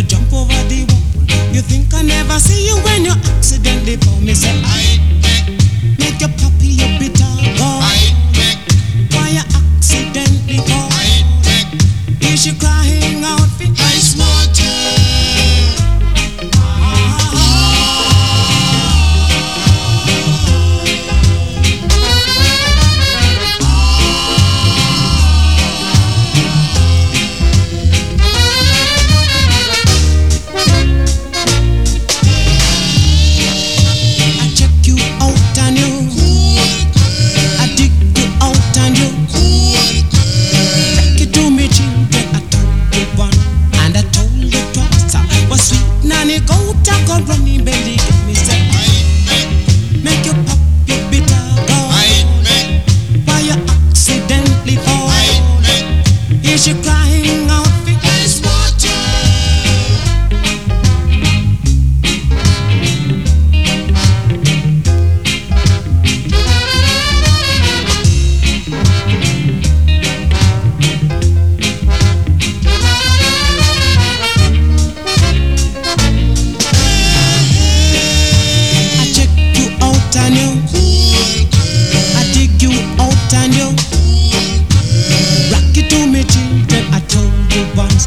you jump over the wall. You think I never see you when you accidentally found me. Say, I.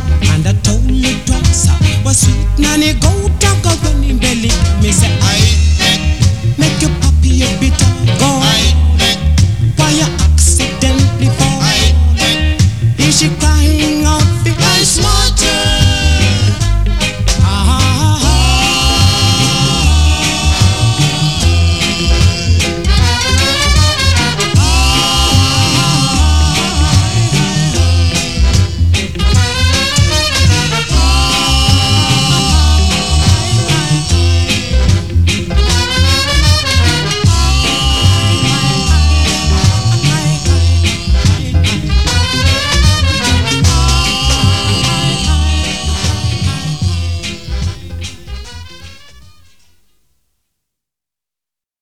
and you twice I was sweet nanny go